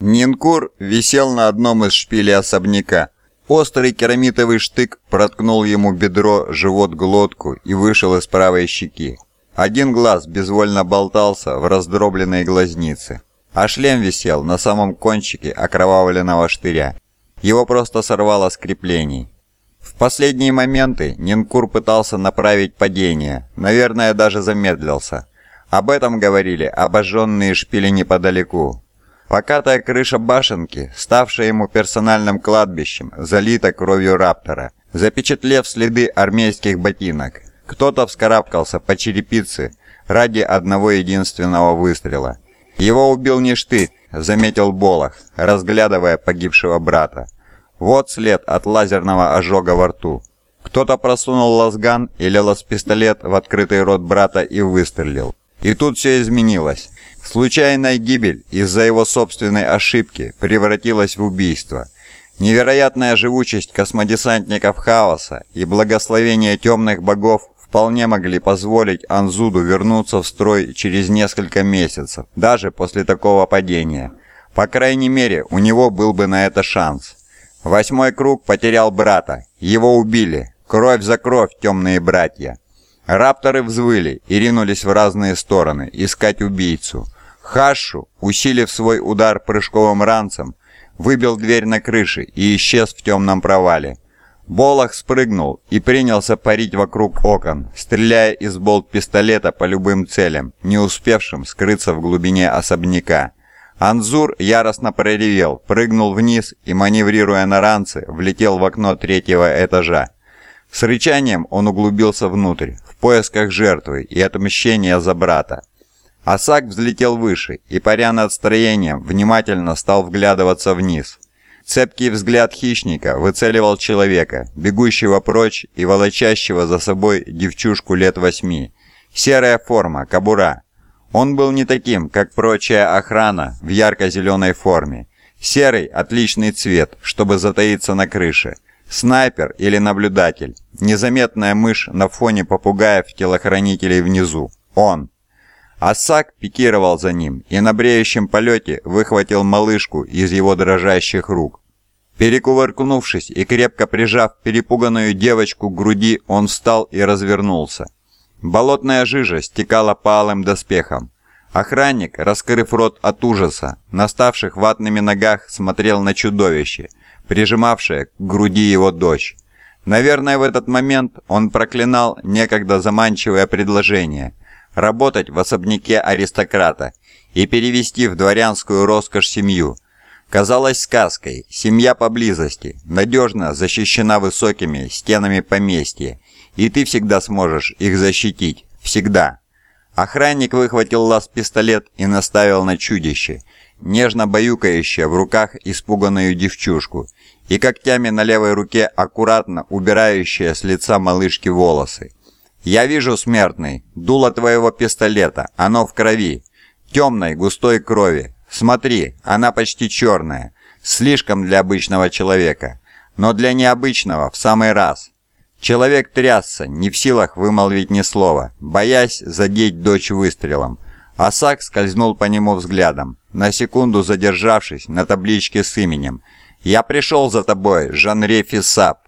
Нинкур висел на одном из шпилей особняка. Острый керамитовый штык проткнул ему бедро, живот, глотку и вышел из правой щеки. Один глаз безвольно болтался в раздробленной глазнице, а шлем висел на самом кончике окровавленного штыря. Его просто сорвало с креплений. В последние моменты Нинкур пытался направить падение, наверное, даже замедлился. Об этом говорили обожженные шпили неподалеку. Покатая крыша башенки, ставшая ему персональным кладбищем, залита кровью раптора, запечатлев следы армейских ботинок. Кто-то вскарабкался по черепице ради одного единственного выстрела. Его убил не штырь, заметил Болох, разглядывая погибшего брата. Вот след от лазерного ожога во рту. Кто-то просунул лазган или лаз-пистолет в открытый рот брата и выстрелил. И тут все изменилось. Случайная гибель из-за его собственной ошибки превратилась в убийство. Невероятная живучесть космодесантников хаоса и благословение темных богов вполне могли позволить Анзуду вернуться в строй через несколько месяцев, даже после такого падения. По крайней мере, у него был бы на это шанс. Восьмой круг потерял брата. Его убили. Кровь за кровь, темные братья. Рапторы взвыли и ринулись в разные стороны, искать убийцу. Хашу, усилив свой удар прыжковым ранцем, выбил дверь на крыше и исчез в темном провале. Болох спрыгнул и принялся парить вокруг окон, стреляя из болт-пистолета по любым целям, не успевшим скрыться в глубине особняка. Анзур яростно проревел, прыгнул вниз и, маневрируя на ранце, влетел в окно третьего этажа. С рычанием он углубился внутрь, поисках жертвы и отмщения за брата. Асак взлетел выше и, паря над строением, внимательно стал вглядываться вниз. Цепкий взгляд хищника выцеливал человека, бегущего прочь и волочащего за собой девчушку лет восьми. Серая форма, кобура. Он был не таким, как прочая охрана в ярко-зеленой форме. Серый – отличный цвет, чтобы затаиться на крыше – Снайпер или наблюдатель. Незаметная мышь на фоне попугаев-телохранителей внизу. Он. Асак пикировал за ним и на бреющем полете выхватил малышку из его дрожащих рук. Перекувыркнувшись и крепко прижав перепуганную девочку к груди, он встал и развернулся. Болотная жижа стекала по алым доспехам. Охранник, раскрыв рот от ужаса, на ставших ватными ногах смотрел на чудовище – прижимавшая к груди его дочь. Наверное, в этот момент он проклинал некогда заманчивое предложение работать в особняке аристократа и перевести в дворянскую роскошь семью. Казалось сказкой, семья поблизости, надежно защищена высокими стенами поместья, и ты всегда сможешь их защитить, всегда. Охранник выхватил лаз-пистолет и наставил на чудище, нежно баюкающее в руках испуганную девчушку, и когтями на левой руке аккуратно убирающая с лица малышки волосы. «Я вижу, смертный, дуло твоего пистолета, оно в крови, темной, густой крови. Смотри, она почти черная, слишком для обычного человека, но для необычного в самый раз». Человек трясся, не в силах вымолвить ни слова, боясь задеть дочь выстрелом. Асак скользнул по нему взглядом, на секунду задержавшись на табличке с именем – «Я пришел за тобой, Жанре Фисап».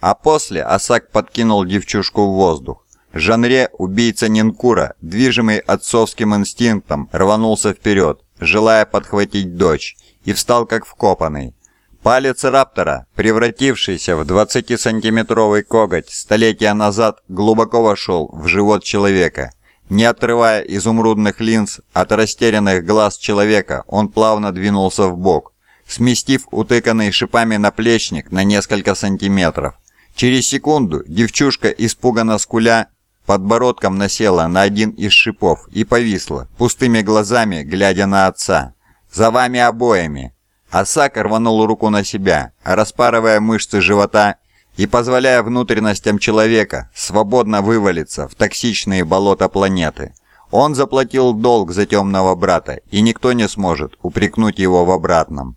А после Асак подкинул девчушку в воздух. Жанре, убийца Нинкура, движимый отцовским инстинктом, рванулся вперед, желая подхватить дочь, и встал как вкопанный. Палец раптора, превратившийся в 20-сантиметровый коготь столетия назад, глубоко вошел в живот человека. Не отрывая изумрудных линз от растерянных глаз человека, он плавно двинулся в бок, сместив утыканный шипами наплечник на несколько сантиметров. Через секунду девчушка, испуганно скуля, подбородком насела на один из шипов и повисла, пустыми глазами глядя на отца. «За вами обоими!» Асак рванул руку на себя, распарывая мышцы живота и позволяя внутренностям человека свободно вывалиться в токсичные болота планеты. Он заплатил долг за темного брата, и никто не сможет упрекнуть его в обратном.